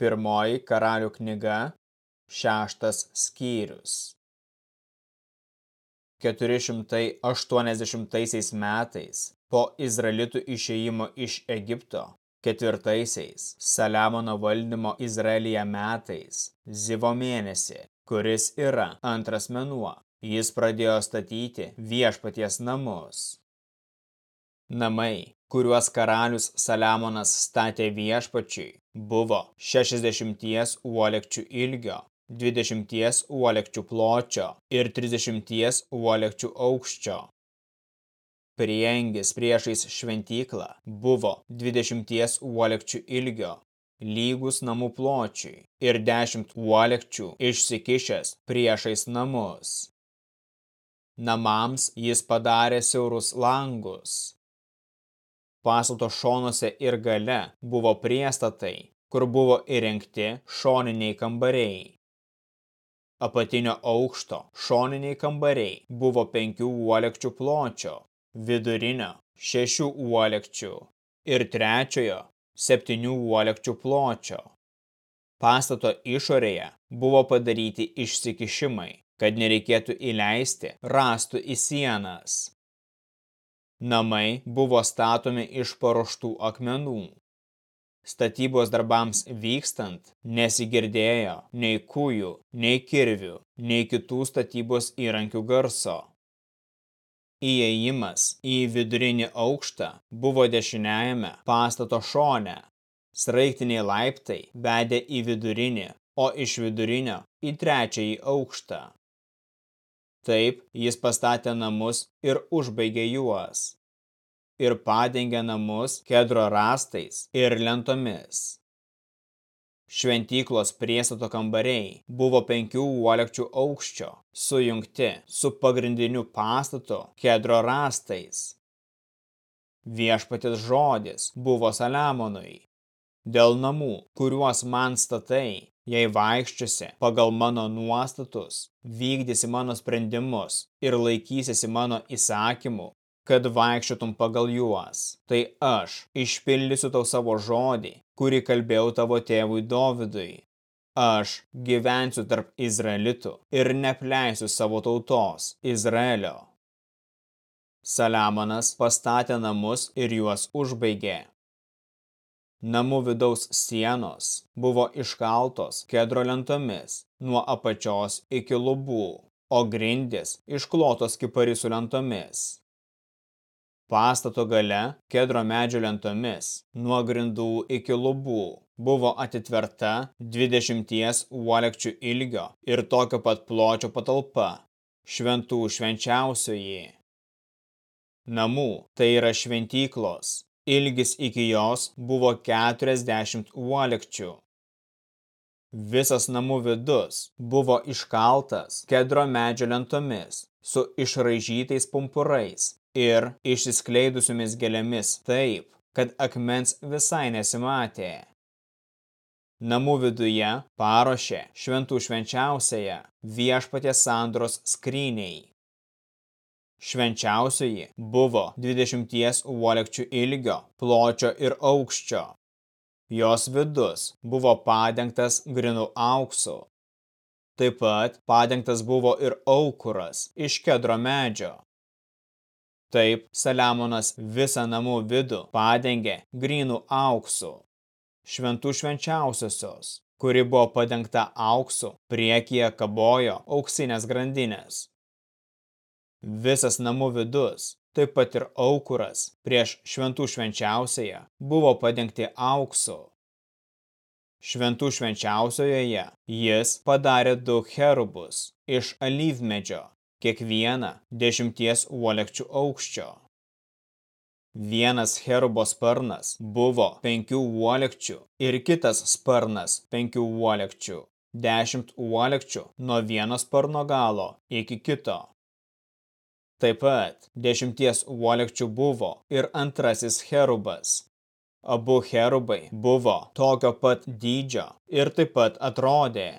Pirmoji karalių knyga, šeštas skyrius. 480 metais po Izraelitų išėjimo iš Egipto, ketvirtaisiais Saliamono valdymo Izraelyje metais, Zivo mėnesį, kuris yra antras menuo, jis pradėjo statyti viešpaties namus. Namai, kuriuos karalius Saliamonas statė viešpačiui, buvo 60 uolekčių ilgio, 20 uolekčių pločio ir 30 uolekčių aukščio. Priengis priešais šventyklą buvo 20 uolekčių ilgio, lygus namų pločiui ir 10 uolekčių išsikišęs priešais namus. Namams jis padarė siaurus langus. Pastato šonuose ir gale buvo priestatai, kur buvo įrengti šoniniai kambariai. Apatinio aukšto šoniniai kambariai buvo penkių uolekčių pločio, vidurinio šešių uolekčių ir trečiojo septynių uolekčių pločio. Pastato išorėje buvo padaryti išsikišimai, kad nereikėtų įleisti rastų į sienas. Namai buvo statomi iš paruoštų akmenų. Statybos darbams vykstant nesigirdėjo nei kūjų, nei kirvių, nei kitų statybos įrankių garso. Įėjimas į vidurinį aukštą buvo dešiniajame pastato šone. Sraigtiniai laiptai vedė į vidurinį, o iš vidurinio į trečiąjį aukštą. Taip jis pastatė namus ir užbaigė juos. Ir padengė namus kedro rastais ir lentomis. Šventyklos priestato kambariai buvo penkių uolekčių aukščio, sujungti su pagrindiniu pastatu kedro rastais. Viešpatės žodis buvo Saliamonui. Dėl namų, kuriuos man statai, Jei vaikščiosi pagal mano nuostatus, vykdysi mano sprendimus ir laikysiesi mano įsakymų, kad vaikščiotum pagal juos, tai aš išpildysiu tau savo žodį, kurį kalbėjau tavo tėvui Dovidui. Aš gyvensiu tarp Izraelitų ir nepleisiu savo tautos Izraelio. Saliamonas pastatė namus ir juos užbaigė. Namų vidaus sienos buvo iškaltos kedro lentomis nuo apačios iki lubų, o grindis išklotos kiparisų lentomis. Pastato gale kedro medžio lentomis nuo grindų iki lubų buvo atitverta 20 uolekčių ilgio ir tokio pat pločio patalpa, šventų švenčiausioji. Namų, tai yra šventyklos, Ilgis iki jos buvo 40 uolekčių. Visas namų vidus buvo iškaltas kedro medžio lentomis su išraižytais pumpurais ir išsiskleidusiomis gėlėmis taip, kad akmens visai nesimatė. Namų viduje paruošė šventų švenčiausiąją viešpatės sandros skryniai. Švenčiausioji buvo 20 uolekčių ilgio, pločio ir aukščio. Jos vidus buvo padengtas grinu auksu. Taip pat padengtas buvo ir aukuras iš kedro medžio. Taip Saliamonas visą namų vidų padengė grynų auksu. Šventų švenčiausiosios, kuri buvo padengta auksu, priekyje kabojo auksinės grandinės. Visas namų vidus, taip pat ir aukuras prieš šventų švenčiausiąją, buvo padengti auksu. Šventų švenčiausioje jis padarė du cherubus iš alyvmedžio, kiekvieną dešimties uolekčių aukščio. Vienas herubo sparnas buvo penkių uolekčių ir kitas sparnas penkių uolekčių, dešimt uolekčių nuo vieno sparno galo iki kito. Taip pat dešimties uolekčių buvo ir antrasis cherubas. Abu cherubai buvo tokio pat dydžio ir taip pat atrodė.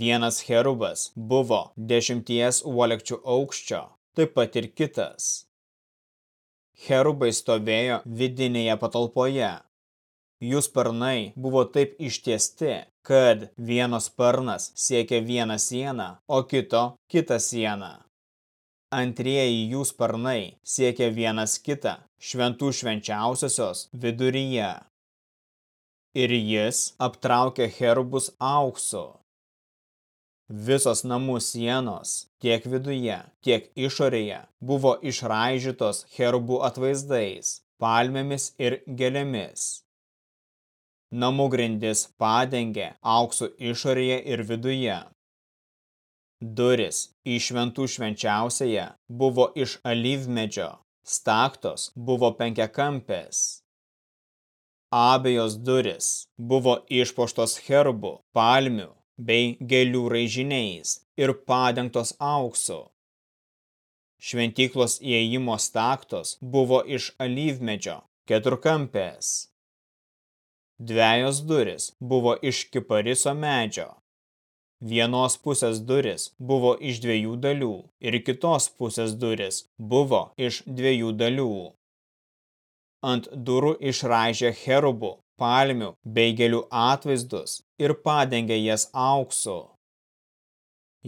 Vienas cherubas buvo dešimties uolekčių aukščio, taip pat ir kitas. Cherubai stovėjo vidinėje patalpoje. Jų sparnai buvo taip ištiesti, kad vienos sparnas siekia vieną sieną, o kito kitą sieną. Antrieji jų sparnai siekia vienas kitą šventų švenčiausiosios viduryje. Ir jis aptraukė herubus auksu. Visos namų sienos, tiek viduje, tiek išorėje, buvo išraižytos herbų atvaizdais, palmėmis ir gėlėmis. Namų grindis padengė auksų išorėje ir viduje. Duris į šventų švenčiausiąją buvo iš alyvmedžio, staktos buvo penkiakampės. Abejos duris buvo išpoštos herbų, palmių, bei gėlių raižiniais ir padengtos auksu. Šventyklos įėjimo staktos buvo iš alyvmedžio, keturkampės. Dvejos duris buvo iš kipariso medžio. Vienos pusės duris buvo iš dviejų dalių ir kitos pusės duris buvo iš dviejų dalių. Ant durų išraižė cherubų, palmių bei gėlių atvaizdus ir padengė jas auksu.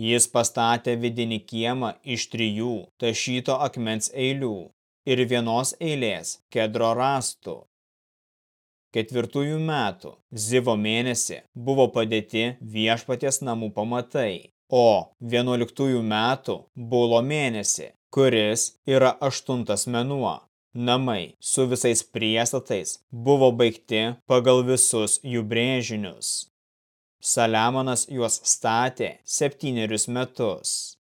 Jis pastatė vidinį kiemą iš trijų tašyto akmens eilių ir vienos eilės kedro rastų. Ketvirtųjų metų. Zivo mėnesį. Buvo padėti viešpaties namų pamatai, o vienuoliktųjų metų. Bulo mėnesį, kuris yra aštuntas menuo, namai su visais priestatais buvo baigti pagal visus jų brėžinius. Saliamonas juos statė septynerius metus.